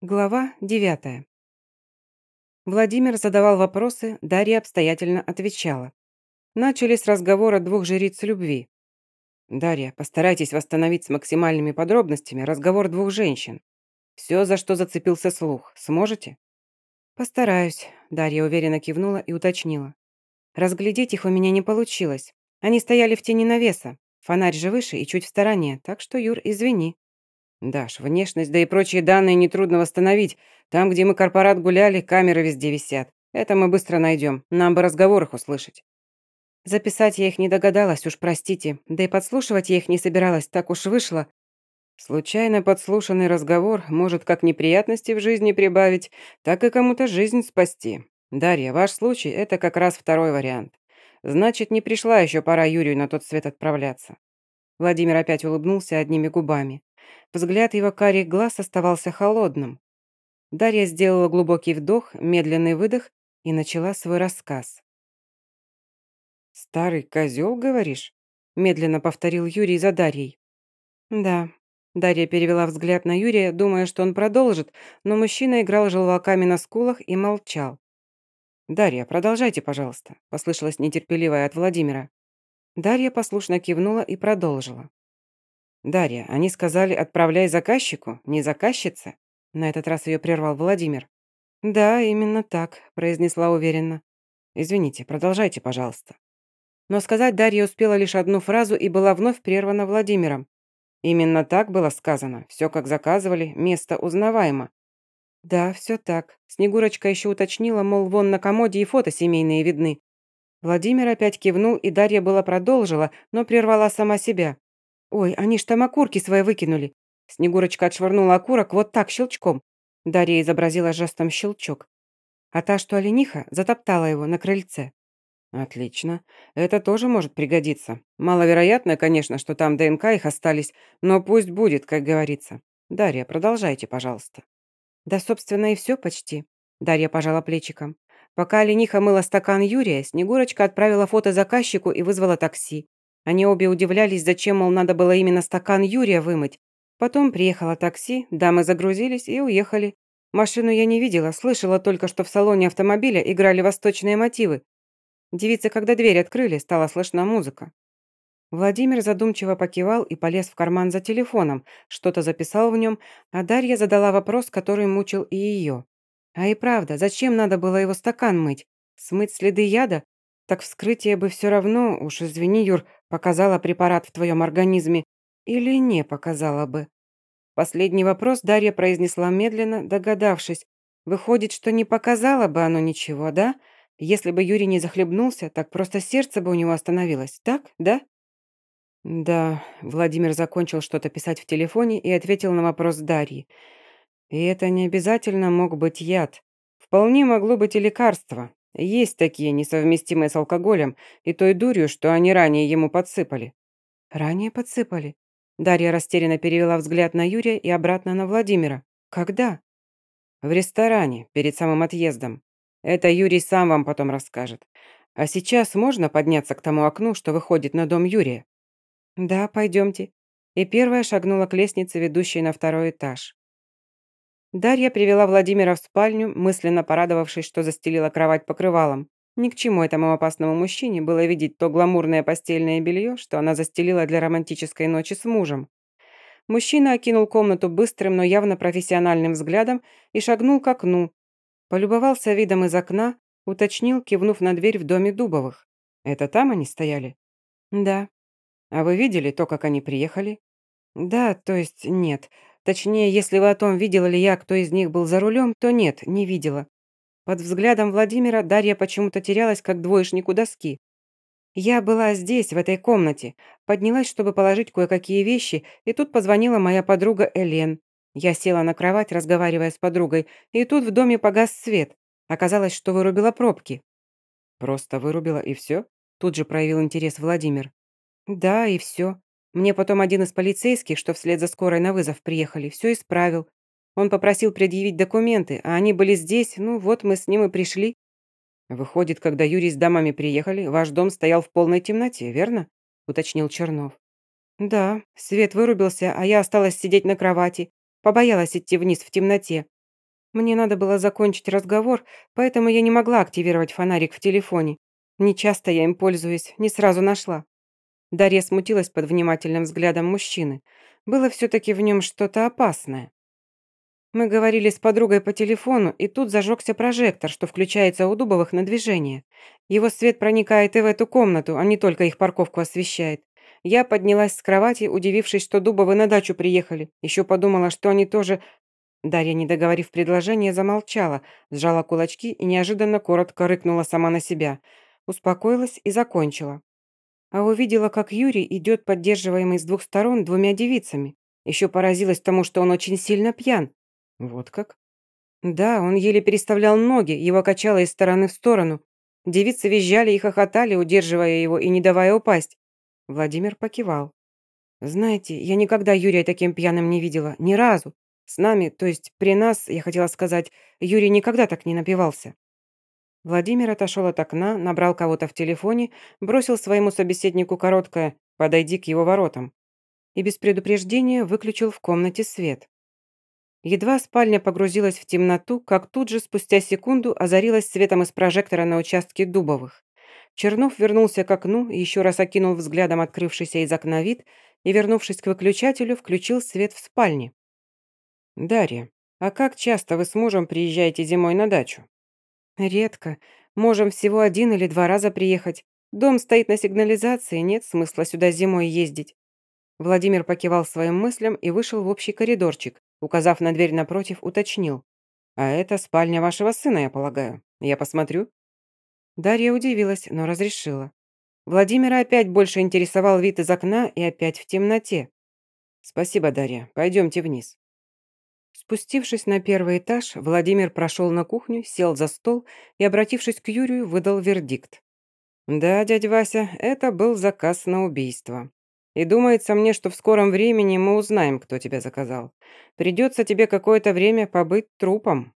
Глава девятая. Владимир задавал вопросы, Дарья обстоятельно отвечала. Начали с разговора двух жриц любви. «Дарья, постарайтесь восстановить с максимальными подробностями разговор двух женщин. Все, за что зацепился слух. Сможете?» «Постараюсь», — Дарья уверенно кивнула и уточнила. «Разглядеть их у меня не получилось. Они стояли в тени навеса. Фонарь же выше и чуть в стороне, так что, Юр, извини». Даш, внешность, да и прочие данные нетрудно восстановить. Там, где мы корпорат гуляли, камеры везде висят. Это мы быстро найдем. Нам бы разговор их услышать. Записать я их не догадалась, уж простите. Да и подслушивать я их не собиралась, так уж вышло. Случайно подслушанный разговор может как неприятности в жизни прибавить, так и кому-то жизнь спасти. Дарья, ваш случай – это как раз второй вариант. Значит, не пришла еще пора Юрию на тот свет отправляться. Владимир опять улыбнулся одними губами. Взгляд его карих глаз оставался холодным. Дарья сделала глубокий вдох, медленный выдох и начала свой рассказ. «Старый козел, говоришь?» медленно повторил Юрий за Дарьей. «Да». Дарья перевела взгляд на Юрия, думая, что он продолжит, но мужчина играл желваками на скулах и молчал. «Дарья, продолжайте, пожалуйста», – послышалось нетерпеливое от Владимира. Дарья послушно кивнула и продолжила. «Дарья, они сказали, отправляй заказчику, не заказчице?» На этот раз ее прервал Владимир. «Да, именно так», – произнесла уверенно. «Извините, продолжайте, пожалуйста». Но сказать Дарья успела лишь одну фразу и была вновь прервана Владимиром. «Именно так было сказано. Все как заказывали, место узнаваемо». «Да, все так». Снегурочка еще уточнила, мол, вон на комоде и фото семейные видны. Владимир опять кивнул, и Дарья была продолжила, но прервала сама себя. «Ой, они ж там окурки свои выкинули». Снегурочка отшвырнула окурок вот так, щелчком. Дарья изобразила жестом щелчок. А та, что олениха, затоптала его на крыльце. «Отлично. Это тоже может пригодиться. Маловероятно, конечно, что там ДНК их остались, но пусть будет, как говорится. Дарья, продолжайте, пожалуйста». «Да, собственно, и все почти». Дарья пожала плечиком. Пока олениха мыла стакан Юрия, Снегурочка отправила фото заказчику и вызвала такси. Они обе удивлялись, зачем, мол, надо было именно стакан Юрия вымыть. Потом приехало такси, дамы загрузились и уехали. Машину я не видела, слышала только, что в салоне автомобиля играли восточные мотивы. Девицы, когда дверь открыли, стала слышна музыка. Владимир задумчиво покивал и полез в карман за телефоном, что-то записал в нем, а Дарья задала вопрос, который мучил и ее. А и правда, зачем надо было его стакан мыть? Смыть следы яда? Так вскрытие бы все равно, уж извини, Юр, показала препарат в твоем организме или не показала бы. Последний вопрос Дарья произнесла медленно, догадавшись. Выходит, что не показала бы оно ничего, да? Если бы Юрий не захлебнулся, так просто сердце бы у него остановилось, так, да? Да, Владимир закончил что-то писать в телефоне и ответил на вопрос Дарьи. И это не обязательно мог быть яд. Вполне могло быть и лекарство. Есть такие, несовместимые с алкоголем и той дурью, что они ранее ему подсыпали». «Ранее подсыпали?» Дарья растерянно перевела взгляд на Юрия и обратно на Владимира. «Когда?» «В ресторане, перед самым отъездом. Это Юрий сам вам потом расскажет. А сейчас можно подняться к тому окну, что выходит на дом Юрия?» «Да, пойдемте». И первая шагнула к лестнице, ведущей на второй этаж. Дарья привела Владимира в спальню, мысленно порадовавшись, что застелила кровать покрывалом. Ни к чему этому опасному мужчине было видеть то гламурное постельное белье, что она застелила для романтической ночи с мужем. Мужчина окинул комнату быстрым, но явно профессиональным взглядом и шагнул к окну. Полюбовался видом из окна, уточнил, кивнув на дверь в доме Дубовых. «Это там они стояли?» «Да». «А вы видели то, как они приехали?» «Да, то есть нет. Точнее, если вы о том, видела ли я, кто из них был за рулем, то нет, не видела. Под взглядом Владимира Дарья почему-то терялась, как двоечник у доски. Я была здесь, в этой комнате. Поднялась, чтобы положить кое-какие вещи, и тут позвонила моя подруга Элен. Я села на кровать, разговаривая с подругой, и тут в доме погас свет. Оказалось, что вырубила пробки. «Просто вырубила и все?» Тут же проявил интерес Владимир. «Да, и все. Мне потом один из полицейских, что вслед за скорой на вызов приехали, все исправил. Он попросил предъявить документы, а они были здесь, ну вот мы с ним и пришли. Выходит, когда Юрий с дамами приехали, ваш дом стоял в полной темноте, верно? уточнил Чернов. Да, свет вырубился, а я осталась сидеть на кровати. Побоялась идти вниз в темноте. Мне надо было закончить разговор, поэтому я не могла активировать фонарик в телефоне. Не часто я им пользуюсь, не сразу нашла. Дарья смутилась под внимательным взглядом мужчины. Было все-таки в нем что-то опасное. Мы говорили с подругой по телефону, и тут зажегся прожектор, что включается у Дубовых на движение. Его свет проникает и в эту комнату, а не только их парковку освещает. Я поднялась с кровати, удивившись, что Дубовы на дачу приехали. Еще подумала, что они тоже... Дарья, не договорив предложение, замолчала, сжала кулачки и неожиданно коротко рыкнула сама на себя. Успокоилась и закончила. А увидела, как Юрий идет поддерживаемый с двух сторон двумя девицами. Еще поразилась тому, что он очень сильно пьян. Вот как? Да, он еле переставлял ноги, его качало из стороны в сторону. Девицы визжали и хохотали, удерживая его и не давая упасть. Владимир покивал. «Знаете, я никогда Юрия таким пьяным не видела. Ни разу. С нами, то есть при нас, я хотела сказать, Юрий никогда так не напивался». Владимир отошел от окна, набрал кого-то в телефоне, бросил своему собеседнику короткое «подойди к его воротам» и без предупреждения выключил в комнате свет. Едва спальня погрузилась в темноту, как тут же спустя секунду озарилась светом из прожектора на участке Дубовых. Чернов вернулся к окну, еще раз окинул взглядом открывшийся из окна вид и, вернувшись к выключателю, включил свет в спальне. «Дарья, а как часто вы с мужем приезжаете зимой на дачу?» «Редко. Можем всего один или два раза приехать. Дом стоит на сигнализации, нет смысла сюда зимой ездить». Владимир покивал своим мыслям и вышел в общий коридорчик, указав на дверь напротив, уточнил. «А это спальня вашего сына, я полагаю. Я посмотрю?» Дарья удивилась, но разрешила. Владимира опять больше интересовал вид из окна и опять в темноте. «Спасибо, Дарья. Пойдемте вниз». Спустившись на первый этаж, Владимир прошел на кухню, сел за стол и, обратившись к Юрию, выдал вердикт. «Да, дядя Вася, это был заказ на убийство. И думается мне, что в скором времени мы узнаем, кто тебя заказал. Придется тебе какое-то время побыть трупом».